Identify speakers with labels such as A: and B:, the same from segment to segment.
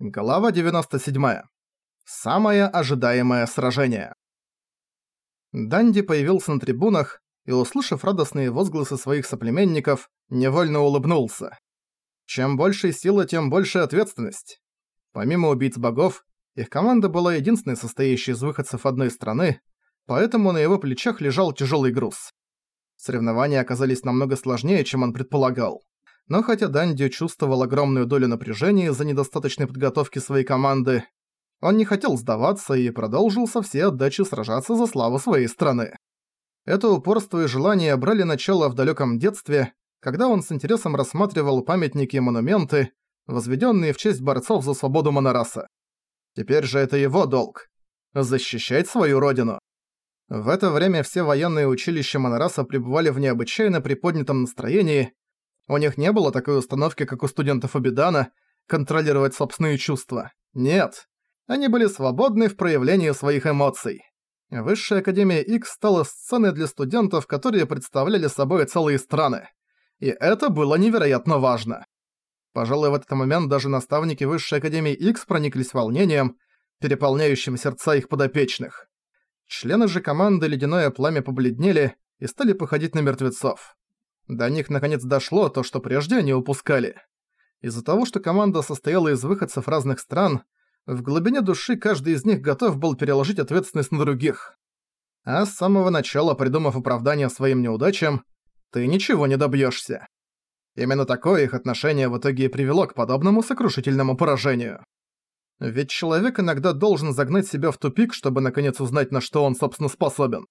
A: Глава 97. Самое ожидаемое сражение. Данди появился на трибунах и, услышав радостные возгласы своих соплеменников, невольно улыбнулся. Чем больше сила, тем больше ответственность. Помимо убийц богов, их команда была единственной состоящей из выходцев одной страны, поэтому на его плечах лежал тяжелый груз. Соревнования оказались намного сложнее, чем он предполагал. Но хотя Данди чувствовал огромную долю напряжения из-за недостаточной подготовки своей команды, он не хотел сдаваться и продолжил со всей отдачи сражаться за славу своей страны. Это упорство и желание брали начало в далеком детстве, когда он с интересом рассматривал памятники и монументы, возведенные в честь борцов за свободу Монораса. Теперь же это его долг – защищать свою родину. В это время все военные училища Монораса пребывали в необычайно приподнятом настроении, у них не было такой установки, как у студентов Обидана, контролировать собственные чувства. Нет. Они были свободны в проявлении своих эмоций. Высшая Академия X стала сценой для студентов, которые представляли собой целые страны. И это было невероятно важно. Пожалуй, в этот момент даже наставники Высшей Академии X прониклись волнением, переполняющим сердца их подопечных. Члены же команды Ледяное Пламя побледнели и стали походить на мертвецов. До них наконец дошло то, что прежде они упускали. Из-за того, что команда состояла из выходцев разных стран, в глубине души каждый из них готов был переложить ответственность на других. А с самого начала, придумав оправдание своим неудачам, ты ничего не добьешься. Именно такое их отношение в итоге и привело к подобному сокрушительному поражению. Ведь человек иногда должен загнать себя в тупик, чтобы наконец узнать, на что он, собственно, способен.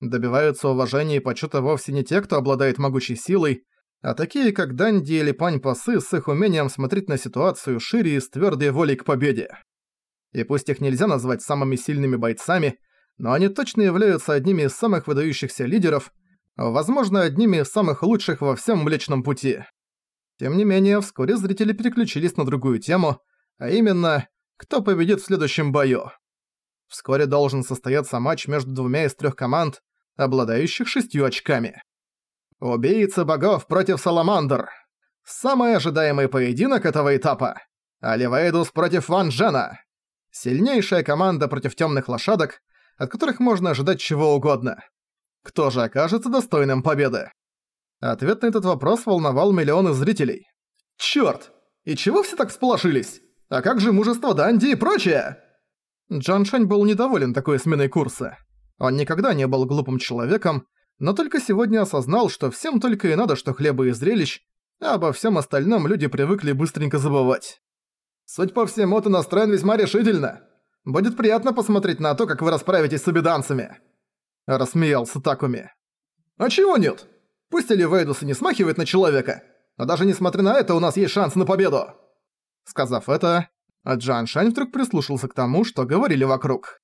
A: Добиваются уважения и почета вовсе не те, кто обладает могучей силой, а такие, как Данди или Пань Пасы с их умением смотреть на ситуацию шире и с твёрдой волей к победе. И пусть их нельзя назвать самыми сильными бойцами, но они точно являются одними из самых выдающихся лидеров, возможно, одними из самых лучших во всем Млечном Пути. Тем не менее, вскоре зрители переключились на другую тему, а именно, кто победит в следующем бою. Вскоре должен состояться матч между двумя из трех команд, обладающих шестью очками. Убийца богов против Саламандр. Самый ожидаемый поединок этого этапа. Оливейдус против Ван Джена. Сильнейшая команда против темных лошадок, от которых можно ожидать чего угодно. Кто же окажется достойным победы? Ответ на этот вопрос волновал миллионы зрителей. Чёрт! И чего все так всполошились? А как же мужество Данди и прочее? Джан Шань был недоволен такой сменой курса. Он никогда не был глупым человеком, но только сегодня осознал, что всем только и надо, что хлеба и зрелищ, а обо всем остальном люди привыкли быстренько забывать. Суть по всему, ты настроен весьма решительно. Будет приятно посмотреть на то, как вы расправитесь с обиданцами. Рассмеялся Такуми. А чего нет? Пусть Эливейдус и не смахивает на человека, но даже несмотря на это у нас есть шанс на победу. Сказав это, а Джан Шань вдруг прислушался к тому, что говорили вокруг.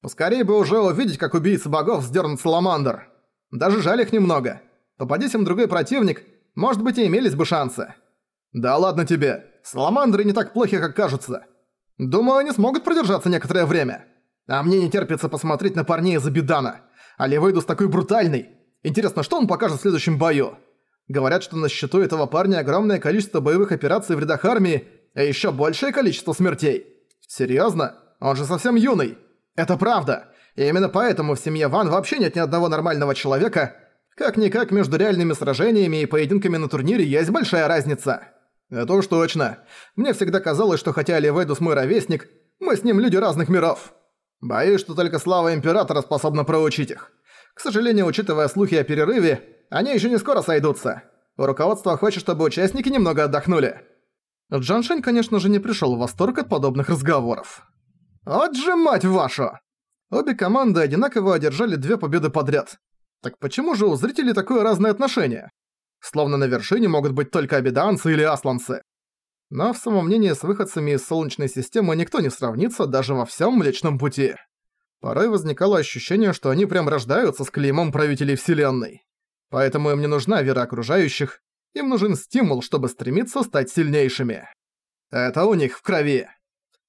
A: «Поскорее бы уже увидеть, как убийца богов сдернут Саламандр. Даже жаль их немного. Попадись им другой противник, может быть и имелись бы шансы». «Да ладно тебе, Саламандры не так плохи, как кажутся. Думаю, они смогут продержаться некоторое время. А мне не терпится посмотреть на парней из Абидана. А Левейдус такой брутальный. Интересно, что он покажет в следующем бою?» Говорят, что на счету этого парня огромное количество боевых операций в рядах армии, а еще большее количество смертей. Серьезно? Он же совсем юный. Это правда. И именно поэтому в семье Ван вообще нет ни одного нормального человека. Как-никак между реальными сражениями и поединками на турнире есть большая разница. Это уж точно. Мне всегда казалось, что хотя Ливейдус мой ровесник, мы с ним люди разных миров. Боюсь, что только слава Императора способна проучить их. К сожалению, учитывая слухи о перерыве, они еще не скоро сойдутся. Руководство хочет, чтобы участники немного отдохнули. Джан Шэнь, конечно же, не пришел в восторг от подобных разговоров. «Вот же мать вашу!» Обе команды одинаково одержали две победы подряд. Так почему же у зрителей такое разное отношение? Словно на вершине могут быть только обиданцы или асланцы. Но в самомнении с выходцами из Солнечной системы никто не сравнится даже во всем Млечном Пути. Порой возникало ощущение, что они прям рождаются с клеймом правителей Вселенной. Поэтому им не нужна вера окружающих, им нужен стимул, чтобы стремиться стать сильнейшими. Это у них в крови.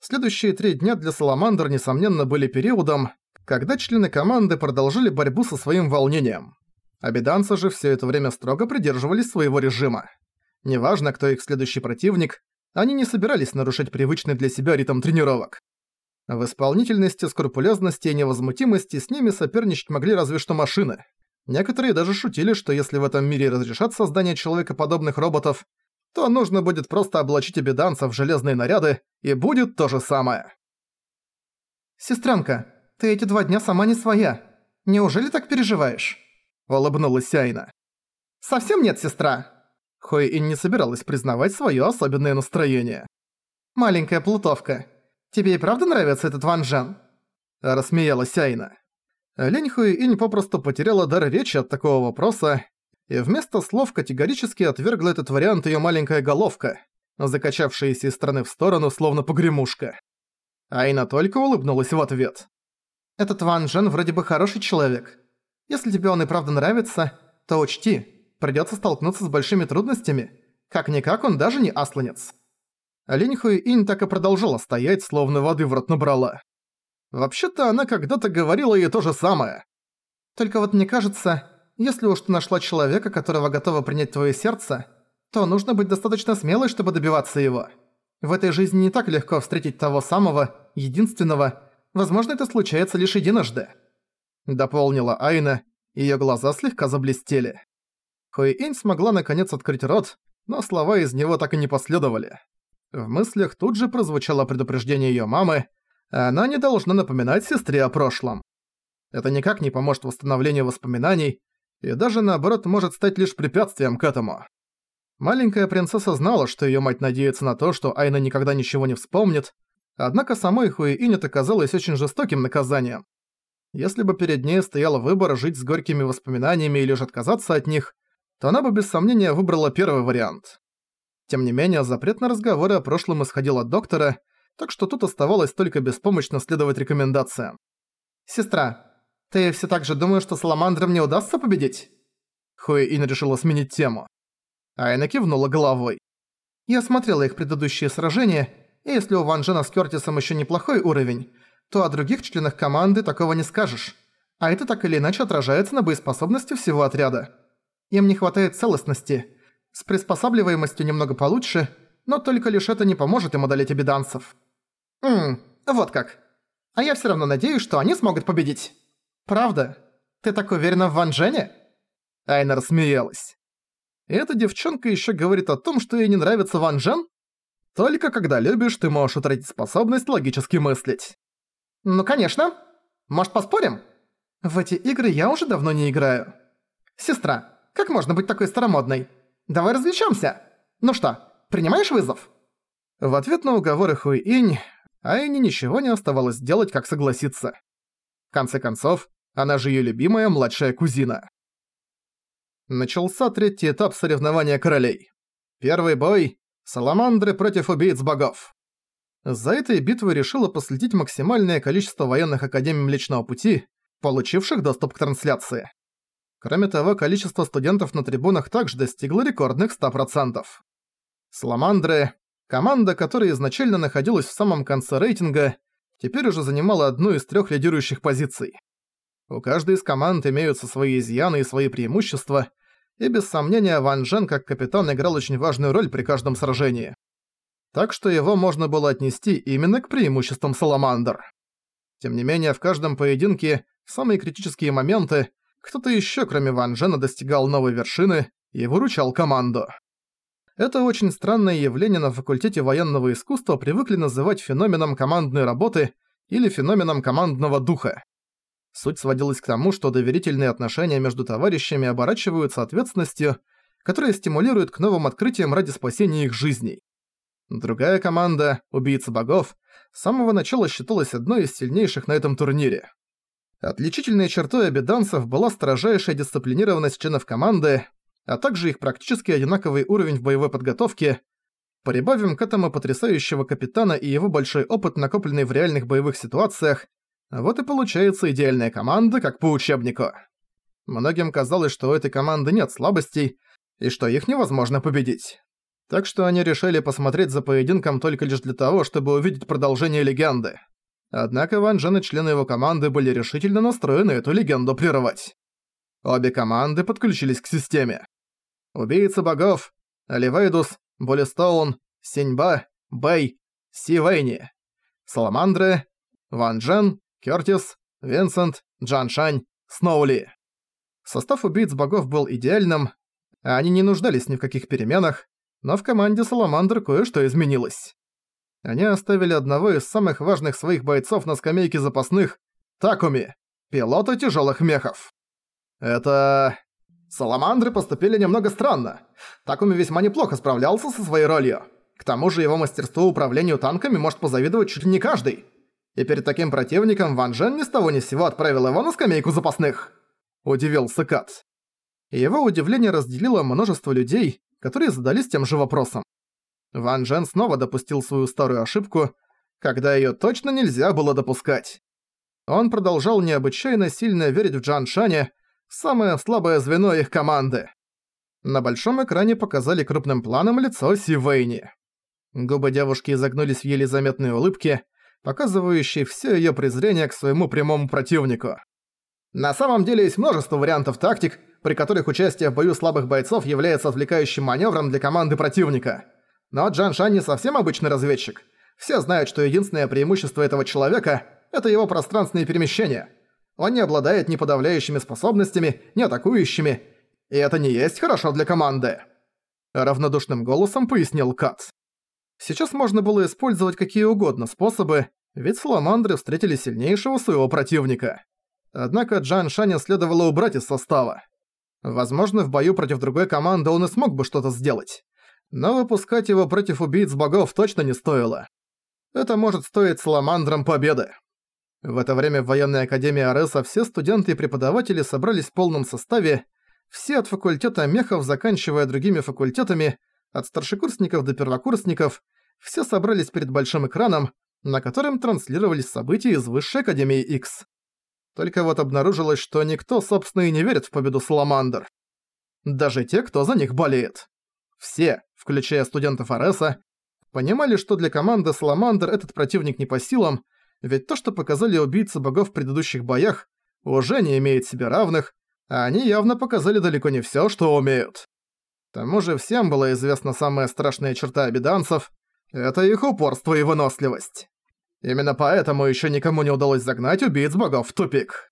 A: Следующие три дня для Саламандр, несомненно, были периодом, когда члены команды продолжили борьбу со своим волнением. Обиданцы же все это время строго придерживались своего режима. Неважно, кто их следующий противник, они не собирались нарушать привычный для себя ритм тренировок. В исполнительности, скрупулезности и невозмутимости с ними соперничать могли разве что машины. Некоторые даже шутили, что если в этом мире разрешат создание человекоподобных роботов, то нужно будет просто облачить обеданцев в железные наряды, и будет то же самое.
B: «Сестренка, ты эти два дня сама не своя. Неужели так переживаешь?»
A: Улыбнулась Айна.
B: «Совсем нет, сестра!»
A: Хой и не собиралась признавать своё особенное настроение.
B: «Маленькая плутовка, тебе и правда нравится этот Ван Джен?»
A: Рассмеялась Айна. Лень Хуи Инь попросту потеряла дар речи от такого вопроса, и вместо слов категорически отвергла этот вариант её маленькая головка, закачавшаяся из стороны в сторону, словно погремушка. Айна только улыбнулась в ответ.
B: «Этот Ван Джен вроде бы хороший человек. Если тебе он и правда нравится, то учти, придётся столкнуться с большими трудностями. Как-никак он даже не асланец».
A: Линь Хуи Инь так и продолжала стоять, словно воды в рот набрала. Вообще-то она когда-то говорила ей то же самое.
B: «Только вот мне кажется, если уж ты нашла человека, которого готова принять твое сердце, то нужно быть достаточно смелой, чтобы добиваться его. В этой жизни не так легко встретить того самого, единственного. Возможно, это случается лишь единожды».
A: Дополнила Айна, её глаза слегка заблестели. Хуэйинь смогла наконец открыть рот, но слова из него так и не последовали. В мыслях тут же прозвучало предупреждение её мамы, она не должна напоминать сестре о прошлом. Это никак не поможет восстановлению воспоминаний, и даже наоборот может стать лишь препятствием к этому. Маленькая принцесса знала, что её мать надеется на то, что Айна никогда ничего не вспомнит, однако самой Хуэинь это казалось очень жестоким наказанием. Если бы перед ней стоял выбор жить с горькими воспоминаниями или же отказаться от них, то она бы без сомнения выбрала первый вариант. Тем не менее, запрет на разговоры о прошлом исходил от доктора, так что тут оставалось только беспомощно следовать рекомендациям.
B: «Сестра, ты все так же думаешь, что Саламандрам не удастся победить?»
A: Хуэин решила сменить тему. Айна кивнула головой.
B: «Я смотрела их предыдущие сражения, и если у Ван Джена с Кёртисом еще неплохой уровень, то о других членах команды такого не скажешь. А это так или иначе отражается на боеспособности всего отряда. Им не хватает целостности. С приспосабливаемостью немного получше, но только лишь это не поможет им одолеть обиданцев. Ммм, вот как. А я все равно надеюсь, что они смогут победить. Правда? Ты так уверена в Ван Джене?
A: Айна рассмеялась. Эта девчонка еще говорит о том, что ей не нравится Ван Джен? Только когда любишь, ты можешь утратить способность логически мыслить.
B: Ну конечно. Может поспорим? В эти игры я уже давно не играю. Сестра, как можно быть такой старомодной? Давай развлечёмся. Ну что, принимаешь вызов?»
A: В ответ на уговоры Хуи-Инь, Айне ничего не оставалось делать, как согласиться. В конце концов, она же её любимая младшая кузина. Начался третий этап соревнования королей. Первый бой – Саламандры против убийц богов. За этой битвой решило последить максимальное количество военных академий Млечного Пути, получивших доступ к трансляции. Кроме того, количество студентов на трибунах также достигло рекордных 100%. Саламандры, команда, которая изначально находилась в самом конце рейтинга, теперь уже занимала одну из трех лидирующих позиций. У каждой из команд имеются свои изъяны и свои преимущества, и без сомнения Ван Джен как капитан играл очень важную роль при каждом сражении. Так что его можно было отнести именно к преимуществам Саламандр. Тем не менее, в каждом поединке, в самые критические моменты, кто-то еще, кроме Ван Джена, достигал новой вершины и выручал команду. Это очень странное явление на факультете военного искусства привыкли называть феноменом командной работы или феноменом командного духа. Суть сводилась к тому, что доверительные отношения между товарищами оборачиваются ответственностью, которая стимулирует к новым открытиям ради спасения их жизней. Другая команда, Убийца Богов, с самого начала считалась одной из сильнейших на этом турнире. Отличительной чертой обеданцев была строжайшая дисциплинированность членов команды, а также их практически одинаковый уровень в боевой подготовке. Прибавим к этому потрясающего капитана и его большой опыт, накопленный в реальных боевых ситуациях, вот и получается идеальная команда, как по учебнику. Многим казалось, что у этой команды нет слабостей, и что их невозможно победить. Так что они решили посмотреть за поединком только лишь для того, чтобы увидеть продолжение легенды. Однако Ван Джен и члены его команды были решительно настроены эту легенду прервать. Обе команды подключились к системе. Убийца богов, Оливейдус, Болистоун, Синьба, Бэй, Си Вэйни. Саламандры, Ван Джен, Кёртис, Винсент, Джан Шань, Сноули. Состав убийц богов был идеальным, а они не нуждались ни в каких переменах, но в команде Саламандр кое-что изменилось. Они оставили одного из самых важных своих бойцов на скамейке запасных – Такуми, пилота тяжелых мехов. Это... Саламандры поступили немного странно. Такуми весьма неплохо справлялся со своей ролью. К тому же его мастерство управлению танками может позавидовать чуть ли не каждый. И перед таким противником Ван Джен ни с того ни с сего отправил его на скамейку запасных. Удивился Кат. Его удивление разделило множество людей, которые задались тем же вопросом. Ван Джен снова допустил свою старую ошибку, когда её точно нельзя было допускать. Он продолжал необычайно сильно верить в Джан Шаня, самое слабое звено их команды. На большом экране показали крупным планом лицо Си Вэйни. Губы девушки изогнулись в еле заметной улыбке, показывающей все её презрение к своему прямому противнику. На самом деле есть множество вариантов тактик, при которых участие в бою слабых бойцов является отвлекающим маневром для команды противника. Но Джан Шан не совсем обычный разведчик. Все знают, что единственное преимущество этого человека – это его пространственные перемещения. Он не обладает ни подавляющими способностями, ни атакующими, и это не есть хорошо для команды. Равнодушным голосом пояснил Кат. Сейчас можно было использовать какие угодно способы, ведь Саламандры встретили сильнейшего своего противника. Однако Джан Шаня следовало убрать из состава. Возможно, в бою против другой команды он и смог бы что-то сделать. Но выпускать его против убийц богов точно не стоило. Это может стоить Саламандрам победы. В это время в военной академии Ареса все студенты и преподаватели собрались в полном составе, все от факультета мехов, заканчивая другими факультетами, от старшекурсников до первокурсников, все собрались перед большим экраном, на котором транслировались события из Высшей Академии X. Только вот обнаружилось, что никто, собственно, и не верит в победу Саламандр. Даже те, кто за них болеет. Все, включая студентов Ареса, понимали, что для команды Саламандр этот противник не по силам, ведь то, что показали убийцы богов в предыдущих боях, уже не имеет себе равных, а они явно показали далеко не всё, что умеют. К тому же всем была известна самая страшная черта обиданцев — это их упорство и выносливость. Именно поэтому ещё никому не удалось загнать убийц богов в тупик.